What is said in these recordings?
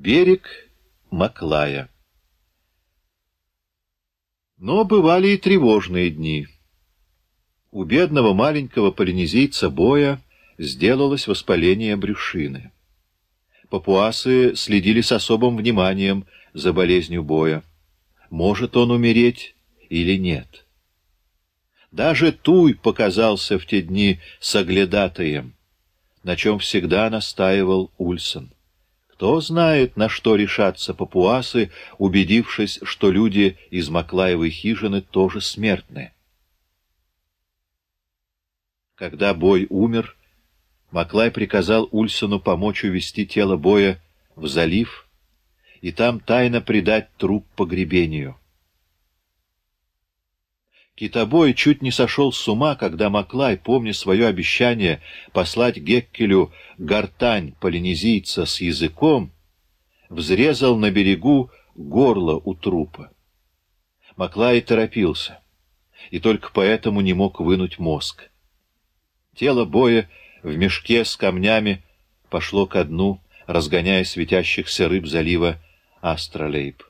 Берег Маклая Но бывали и тревожные дни. У бедного маленького полинезийца Боя сделалось воспаление брюшины. Папуасы следили с особым вниманием за болезнью Боя. Может он умереть или нет? Даже Туй показался в те дни соглядатаем, на чем всегда настаивал Ульсон. Кто знает, на что решатся папуасы, убедившись, что люди из Маклаевой хижины тоже смертны. Когда бой умер, Маклай приказал Ульсону помочь увести тело боя в залив и там тайно предать труп погребению. Китобой чуть не сошел с ума, когда Маклай, помня свое обещание послать Геккелю гортань полинезийца с языком, взрезал на берегу горло у трупа. Маклай торопился, и только поэтому не мог вынуть мозг. Тело боя в мешке с камнями пошло ко дну, разгоняя светящихся рыб залива Астролейб.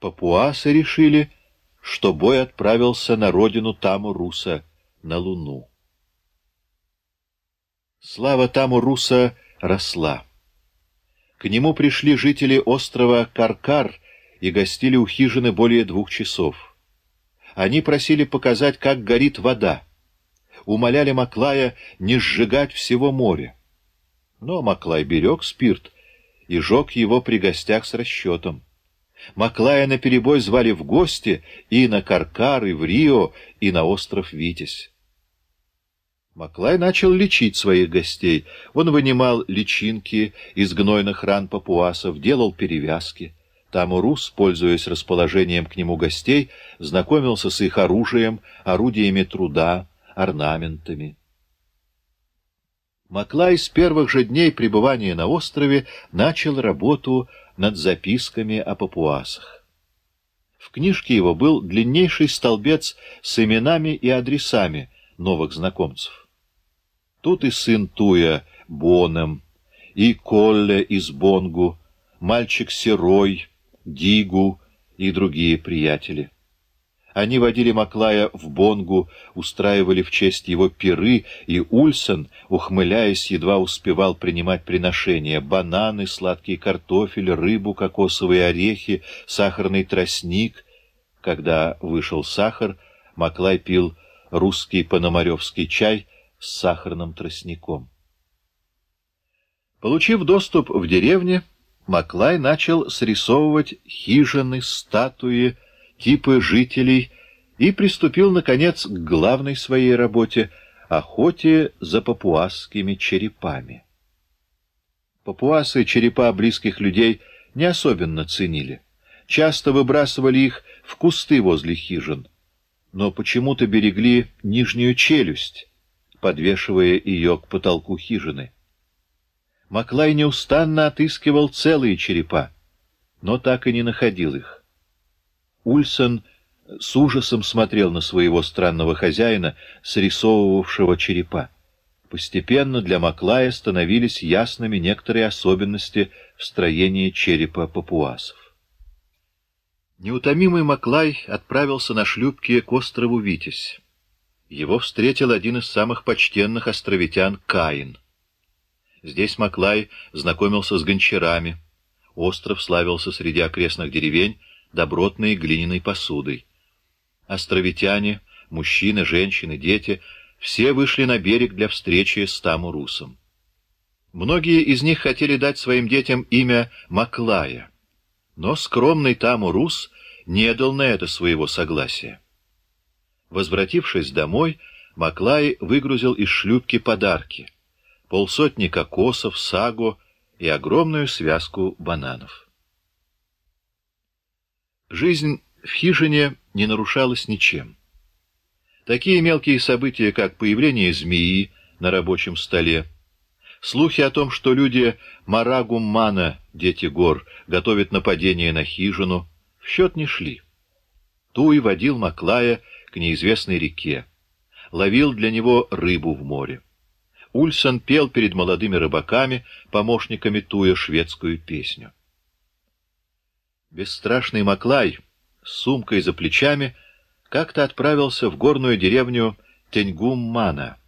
Папуасы решили, что бой отправился на родину Таму-Руса, на Луну. Слава Таму-Руса росла. К нему пришли жители острова Каркар и гостили у хижины более двух часов. Они просили показать, как горит вода. Умоляли Маклая не сжигать всего моря. Но Маклай берег спирт и жег его при гостях с расчетом. Маклая наперебой звали в гости и на Каркар, и в Рио, и на остров Витязь. Маклай начал лечить своих гостей. Он вынимал личинки из гнойных ран папуасов, делал перевязки. Там пользуясь расположением к нему гостей, знакомился с их оружием, орудиями труда, орнаментами. Маклай с первых же дней пребывания на острове начал работу над записками о папуасах. В книжке его был длиннейший столбец с именами и адресами новых знакомцев. Тут и сын Туя Боном, и Колле из Бонгу, мальчик Серой, Дигу и другие приятели. Они водили Маклая в Бонгу, устраивали в честь его пиры, и Ульсон, ухмыляясь, едва успевал принимать приношения — бананы, сладкий картофель, рыбу, кокосовые орехи, сахарный тростник. Когда вышел сахар, Маклай пил русский пономаревский чай с сахарным тростником. Получив доступ в деревне, Маклай начал срисовывать хижины, статуи, типы жителей и приступил, наконец, к главной своей работе — охоте за папуасскими черепами. Папуасы черепа близких людей не особенно ценили. Часто выбрасывали их в кусты возле хижин, но почему-то берегли нижнюю челюсть, подвешивая ее к потолку хижины. Маклай неустанно отыскивал целые черепа, но так и не находил их. Ульсон с ужасом смотрел на своего странного хозяина, срисовывавшего черепа. Постепенно для Маклая становились ясными некоторые особенности в строении черепа папуасов. Неутомимый Маклай отправился на шлюпке к острову Витязь. Его встретил один из самых почтенных островитян Каин. Здесь Маклай знакомился с гончарами. Остров славился среди окрестных деревень добротной глиняной посудой. Островитяне, мужчины, женщины, дети — все вышли на берег для встречи с Тамурусом. Многие из них хотели дать своим детям имя Маклая, но скромный Тамурус не дал на это своего согласия. Возвратившись домой, Маклай выгрузил из шлюпки подарки — полсотни кокосов, саго и огромную связку бананов. Жизнь в хижине не нарушалась ничем. Такие мелкие события, как появление змеи на рабочем столе, слухи о том, что люди Марагуммана, дети гор, готовят нападение на хижину, в счет не шли. Туй водил Маклая к неизвестной реке, ловил для него рыбу в море. Ульсон пел перед молодыми рыбаками, помощниками Туя, шведскую песню. Бесстрашный Маклай с сумкой за плечами как-то отправился в горную деревню Теньгум-Мана,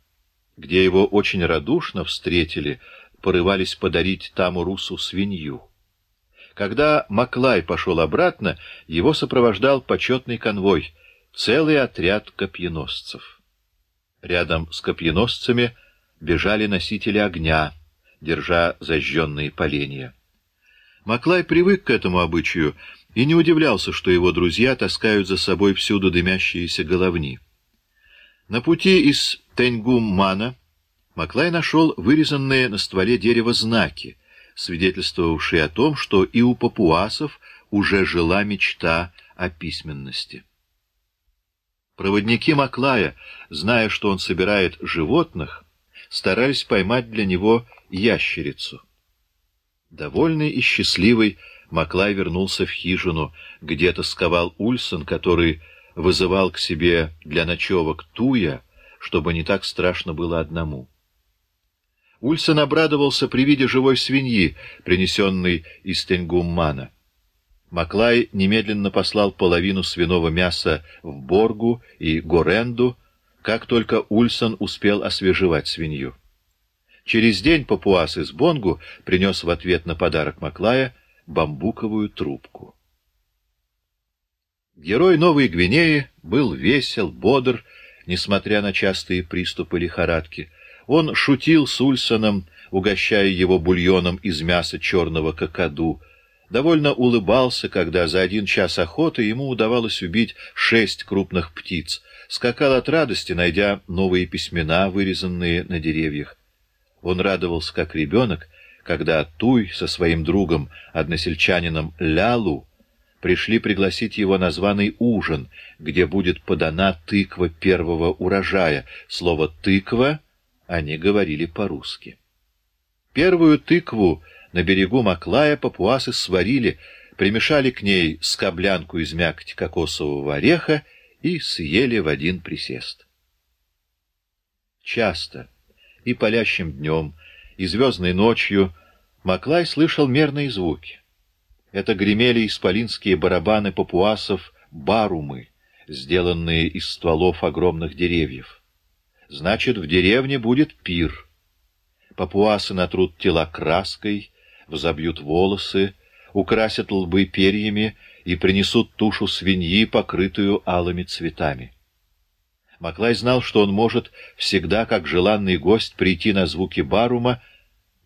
где его очень радушно встретили, порывались подарить Таму Русу свинью. Когда Маклай пошел обратно, его сопровождал почетный конвой, целый отряд копьеносцев. Рядом с копьеносцами бежали носители огня, держа зажженные поленья. Маклай привык к этому обычаю и не удивлялся, что его друзья таскают за собой всюду дымящиеся головни. На пути из Теньгум-Мана Маклай нашел вырезанные на стволе дерева знаки, свидетельствовавшие о том, что и у папуасов уже жила мечта о письменности. Проводники Маклая, зная, что он собирает животных, старались поймать для него ящерицу. Довольный и счастливый, Маклай вернулся в хижину, где тосковал Ульсон, который вызывал к себе для ночевок Туя, чтобы не так страшно было одному. Ульсон обрадовался при виде живой свиньи, принесенной из Тенгуммана. Маклай немедленно послал половину свиного мяса в Боргу и Горенду, как только Ульсон успел освежевать свинью. Через день папуас из Бонгу принес в ответ на подарок Маклая бамбуковую трубку. Герой Новой Гвинеи был весел, бодр, несмотря на частые приступы лихорадки. Он шутил с Ульсоном, угощая его бульоном из мяса черного кокоду, довольно улыбался, когда за один час охоты ему удавалось убить шесть крупных птиц, скакал от радости, найдя новые письмена, вырезанные на деревьях. Он радовался, как ребенок, когда Туй со своим другом, односельчанином Лялу, пришли пригласить его на званый ужин, где будет подана тыква первого урожая. Слово «тыква» они говорили по-русски. Первую тыкву на берегу Маклая папуасы сварили, примешали к ней скоблянку из мякоти кокосового ореха и съели в один присест. Часто и палящим днем, и звездной ночью Маклай слышал мерные звуки. Это гремели исполинские барабаны папуасов барумы, сделанные из стволов огромных деревьев. Значит, в деревне будет пир. Папуасы натрут тела краской, взобьют волосы, украсят лбы перьями и принесут тушу свиньи, покрытую алыми цветами. Маклай знал, что он может всегда, как желанный гость, прийти на звуки барума,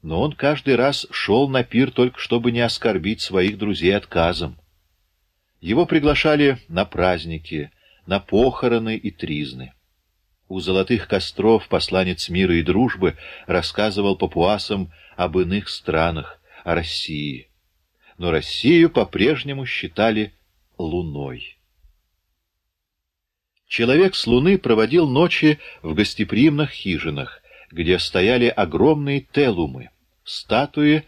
но он каждый раз шел на пир только чтобы не оскорбить своих друзей отказом. Его приглашали на праздники, на похороны и тризны. У золотых костров посланец мира и дружбы рассказывал папуасам об иных странах, о России. Но Россию по-прежнему считали луной. Человек с Луны проводил ночи в гостеприимных хижинах, где стояли огромные телумы, статуи,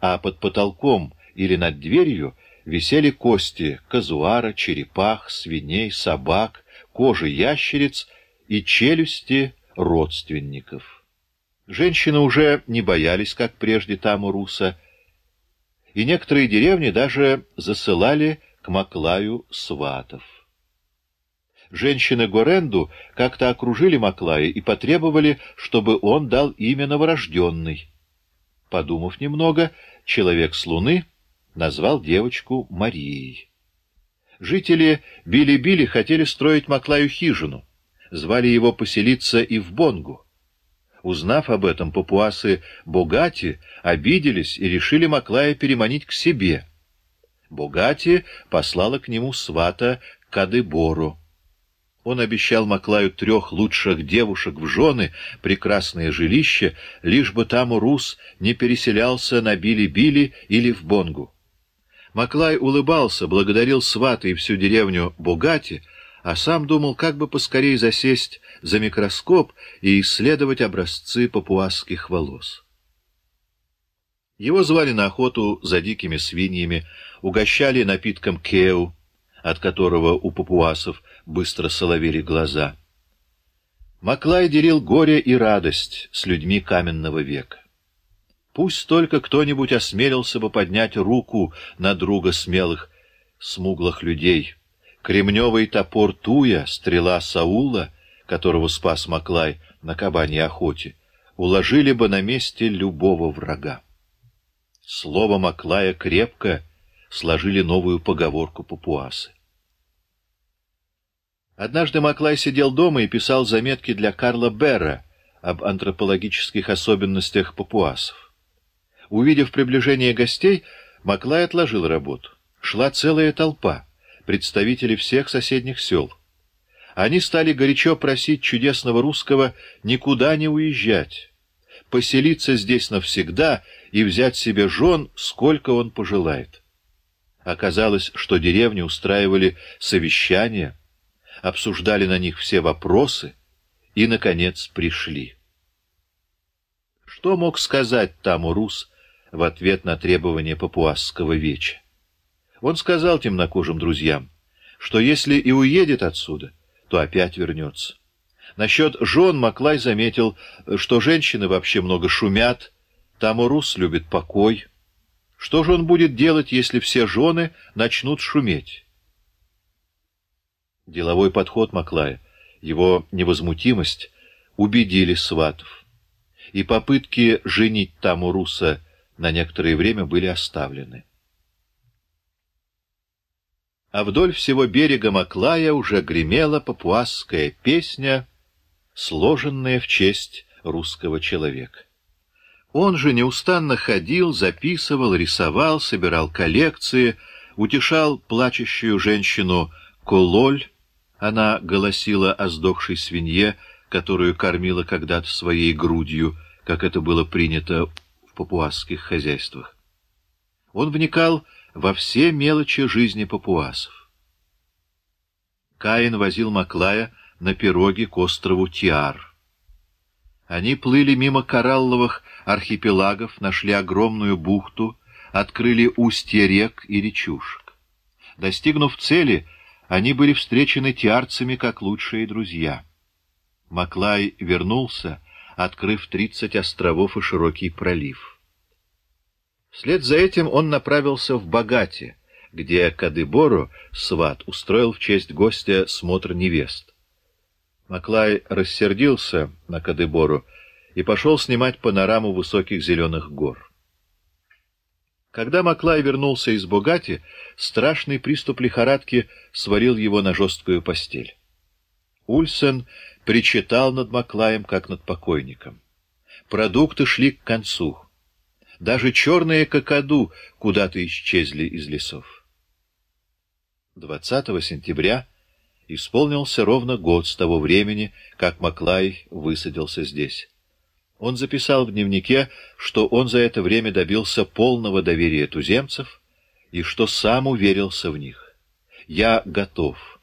а под потолком или над дверью висели кости казуара, черепах, свиней, собак, кожи ящериц и челюсти родственников. Женщины уже не боялись, как прежде Тамуруса, и некоторые деревни даже засылали к Маклаю сватов. Женщины Горенду как-то окружили Маклая и потребовали, чтобы он дал имя новорожденный. Подумав немного, человек с Луны назвал девочку Марией. Жители Били-Били хотели строить Маклаю хижину, звали его поселиться и в Бонгу. Узнав об этом, папуасы Богати обиделись и решили Маклая переманить к себе. Богати послала к нему свата Кадыбору. Он обещал Маклаю трех лучших девушек в жены, прекрасное жилище, лишь бы там Рус не переселялся на Били-Били или в Бонгу. Маклай улыбался, благодарил свата и всю деревню Богати, а сам думал, как бы поскорее засесть за микроскоп и исследовать образцы папуасских волос. Его звали на охоту за дикими свиньями, угощали напитком кеу, от которого у папуасов быстро соловели глаза. Маклай делил горе и радость с людьми каменного века. Пусть только кто-нибудь осмелился бы поднять руку на друга смелых, смуглых людей. Кремневый топор Туя, стрела Саула, которого спас Маклай на кабаньей охоте, уложили бы на месте любого врага. Слово Маклая крепко сложили новую поговорку папуасы. Однажды Маклай сидел дома и писал заметки для Карла Берра об антропологических особенностях папуасов. Увидев приближение гостей, Маклай отложил работу. Шла целая толпа, представители всех соседних сел. Они стали горячо просить чудесного русского никуда не уезжать, поселиться здесь навсегда и взять себе жен, сколько он пожелает. Оказалось, что деревни устраивали совещания, обсуждали на них все вопросы и, наконец, пришли. Что мог сказать Таму Рус в ответ на требования папуасского веча? Он сказал темнокожим друзьям, что если и уедет отсюда, то опять вернется. Насчет жен Маклай заметил, что женщины вообще много шумят, Таму Рус любит покой. Что же он будет делать, если все жены начнут шуметь? Деловой подход Маклая, его невозмутимость убедили сватов, и попытки женить Таму Руса на некоторое время были оставлены. А вдоль всего берега Маклая уже гремела папуасская песня, сложенная в честь русского человека. Он же неустанно ходил, записывал, рисовал, собирал коллекции, утешал плачущую женщину Кололь, она голосила о сдохшей свинье, которую кормила когда-то своей грудью, как это было принято в папуасских хозяйствах. Он вникал во все мелочи жизни папуасов. Каин возил Маклая на пироге к острову Тиар. Они плыли мимо коралловых архипелагов, нашли огромную бухту, открыли устья рек и речушек. Достигнув цели, они были встречены тиарцами как лучшие друзья. Маклай вернулся, открыв тридцать островов и широкий пролив. Вслед за этим он направился в Богате, где Кадыбору, сват, устроил в честь гостя смотр невест. Маклай рассердился на Кадыбору и пошел снимать панораму высоких зеленых гор. Когда Маклай вернулся из Богати, страшный приступ лихорадки свалил его на жесткую постель. Ульсен причитал над Маклаем, как над покойником. Продукты шли к концу. Даже черные кокоду куда-то исчезли из лесов. 20 сентября исполнился ровно год с того времени, как Маклай высадился здесь. Он записал в дневнике, что он за это время добился полного доверия туземцев и что сам уверился в них. «Я готов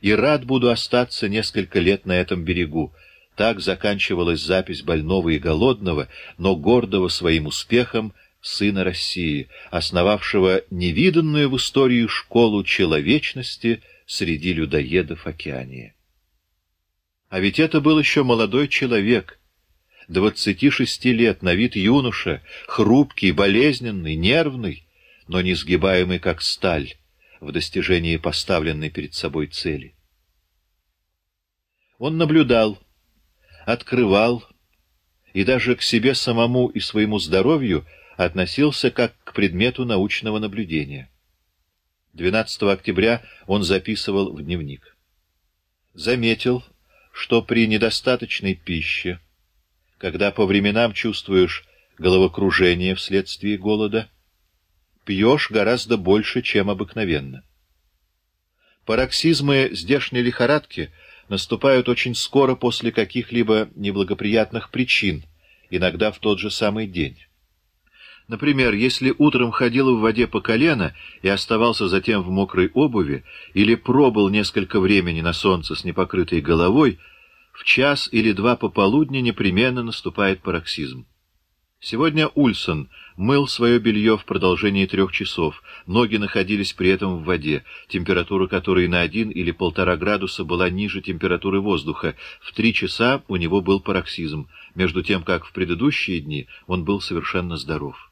и рад буду остаться несколько лет на этом берегу». Так заканчивалась запись больного и голодного, но гордого своим успехом сына России, основавшего невиданную в истории школу человечности среди людоедов океании. А ведь это был еще молодой человек — двадцати шести лет, на вид юноша, хрупкий, болезненный, нервный, но несгибаемый, как сталь, в достижении поставленной перед собой цели. Он наблюдал, открывал и даже к себе самому и своему здоровью относился как к предмету научного наблюдения. 12 октября он записывал в дневник. Заметил, что при недостаточной пище когда по временам чувствуешь головокружение вследствие голода, пьешь гораздо больше, чем обыкновенно. Пароксизмы здешней лихорадки наступают очень скоро после каких-либо неблагоприятных причин, иногда в тот же самый день. Например, если утром ходил в воде по колено и оставался затем в мокрой обуви, или пробыл несколько времени на солнце с непокрытой головой, в час или два пополудни непременно наступает пароксизм. Сегодня Ульсон мыл свое белье в продолжении трех часов. Ноги находились при этом в воде, температура которой на один или полтора градуса была ниже температуры воздуха. В три часа у него был пароксизм, между тем как в предыдущие дни он был совершенно здоров.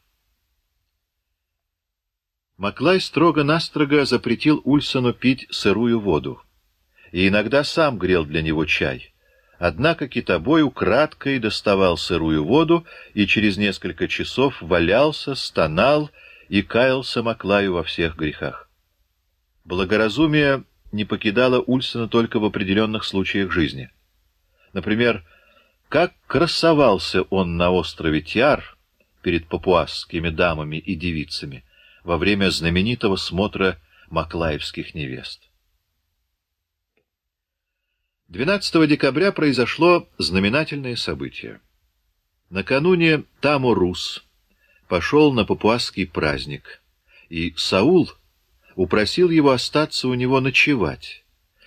Маклай строго-настрого запретил Ульсону пить сырую воду, и иногда сам грел для него чай. Однако китобой украдкой доставал сырую воду и через несколько часов валялся, стонал и каялся Маклаю во всех грехах. Благоразумие не покидало Ульсона только в определенных случаях жизни. Например, как красовался он на острове Тиар перед папуасскими дамами и девицами во время знаменитого смотра маклаевских невест. 12 декабря произошло знаменательное событие. Накануне Таму-Рус пошел на папуасский праздник, и Саул упросил его остаться у него ночевать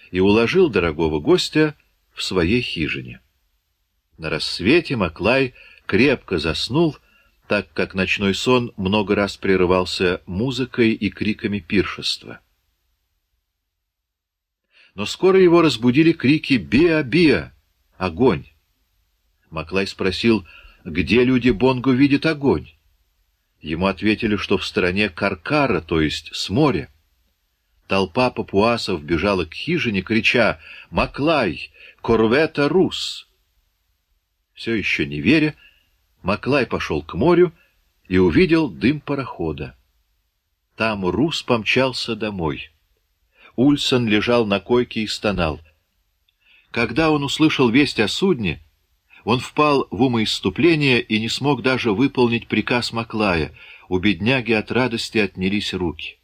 и уложил дорогого гостя в своей хижине. На рассвете Маклай крепко заснул, так как ночной сон много раз прерывался музыкой и криками пиршества но скоро его разбудили крики «Биа-биа! Огонь!». Маклай спросил, где люди Бонгу видят огонь. Ему ответили, что в стороне Каркара, то есть с моря. Толпа папуасов бежала к хижине, крича «Маклай! Корвета Рус!». Все еще не веря, Маклай пошел к морю и увидел дым парохода. Там Рус помчался домой. Ульсон лежал на койке и стонал. Когда он услышал весть о судне, он впал в умоиступление и не смог даже выполнить приказ Маклая. У бедняги от радости отнялись руки.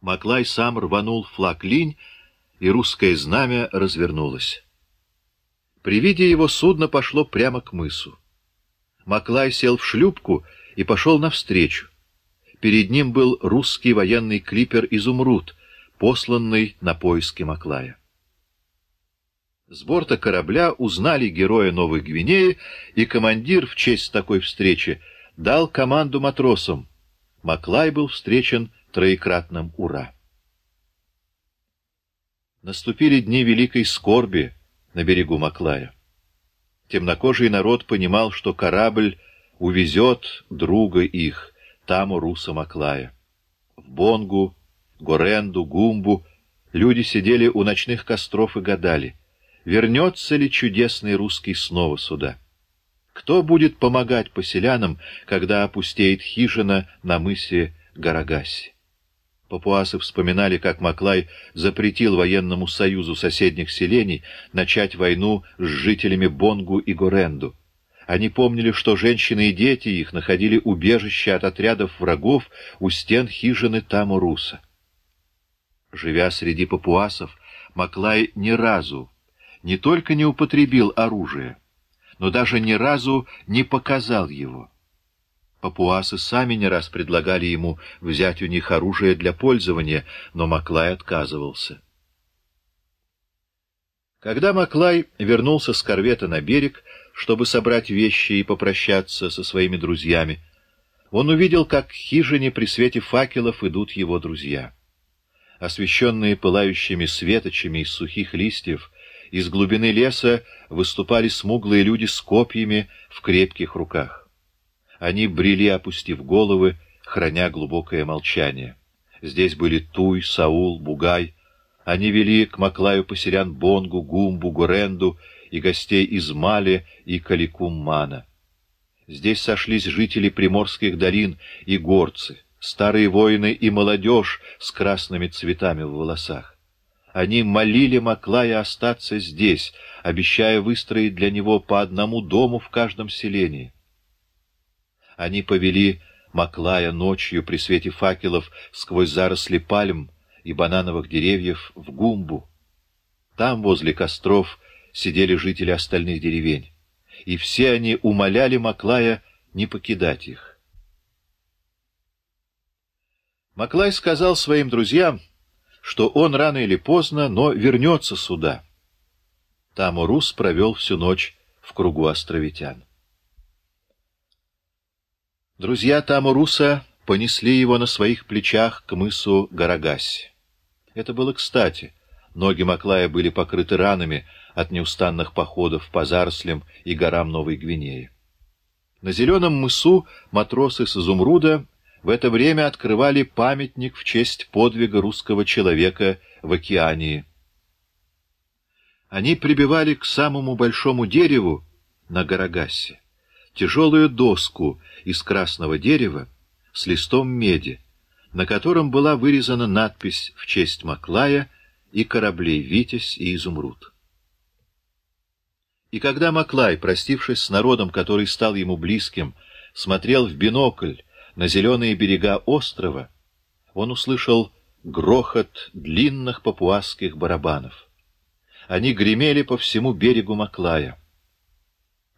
Маклай сам рванул флаг линь, и русское знамя развернулось. При виде его судно пошло прямо к мысу. Маклай сел в шлюпку и пошел навстречу. Перед ним был русский военный клипер «Изумруд», посланный на поиски Маклая. С борта корабля узнали героя Новой Гвинеи, и командир в честь такой встречи дал команду матросам. Маклай был встречен троекратным «Ура!». Наступили дни великой скорби на берегу Маклая. Темнокожий народ понимал, что корабль увезет друга их, Таму Руса Маклая. В Бонгу, Горенду, Гумбу люди сидели у ночных костров и гадали, вернется ли чудесный русский снова сюда. Кто будет помогать поселянам, когда опустеет хижина на мысе Гарагаси? Папуасы вспоминали, как Маклай запретил военному союзу соседних селений начать войну с жителями Бонгу и Горенду. Они помнили, что женщины и дети их находили убежище от отрядов врагов у стен хижины Тамуруса. Живя среди папуасов, Маклай ни разу не только не употребил оружие, но даже ни разу не показал его. Папуасы сами не раз предлагали ему взять у них оружие для пользования, но Маклай отказывался. Когда Маклай вернулся с корвета на берег, чтобы собрать вещи и попрощаться со своими друзьями, он увидел, как к хижине при свете факелов идут его друзья. Освещенные пылающими светочами из сухих листьев, из глубины леса выступали смуглые люди с копьями в крепких руках. Они брели, опустив головы, храня глубокое молчание. Здесь были Туй, Саул, Бугай — они вели к Маклаю поселян Бонгу, Гумбу, Гуренду и гостей из Мали и Каликуммана. Здесь сошлись жители приморских долин и горцы, старые воины и молодежь с красными цветами в волосах. Они молили Маклая остаться здесь, обещая выстроить для него по одному дому в каждом селении. Они повели Маклая ночью при свете факелов сквозь заросли пальм, и банановых деревьев в Гумбу. Там, возле костров, сидели жители остальных деревень, и все они умоляли Маклая не покидать их. Маклай сказал своим друзьям, что он рано или поздно, но вернется сюда. Там Урус провел всю ночь в кругу островитян. Друзья Тамуруса понесли его на своих плечах к мысу Гарагаси. Это было кстати. Ноги Маклая были покрыты ранами от неустанных походов по зарослям и горам Новой Гвинеи. На зеленом мысу матросы с изумруда в это время открывали памятник в честь подвига русского человека в океании. Они прибивали к самому большому дереву на Гарагасе тяжелую доску из красного дерева с листом меди, на котором была вырезана надпись в честь Маклая и кораблей «Витязь» и «Изумруд». И когда Маклай, простившись с народом, который стал ему близким, смотрел в бинокль на зеленые берега острова, он услышал грохот длинных папуасских барабанов. Они гремели по всему берегу Маклая.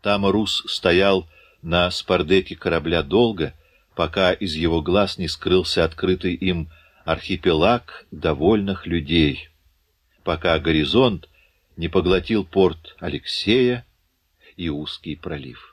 Там Рус стоял на спардеке корабля долго, пока из его глаз не скрылся открытый им архипелаг довольных людей, пока горизонт не поглотил порт Алексея и узкий пролив.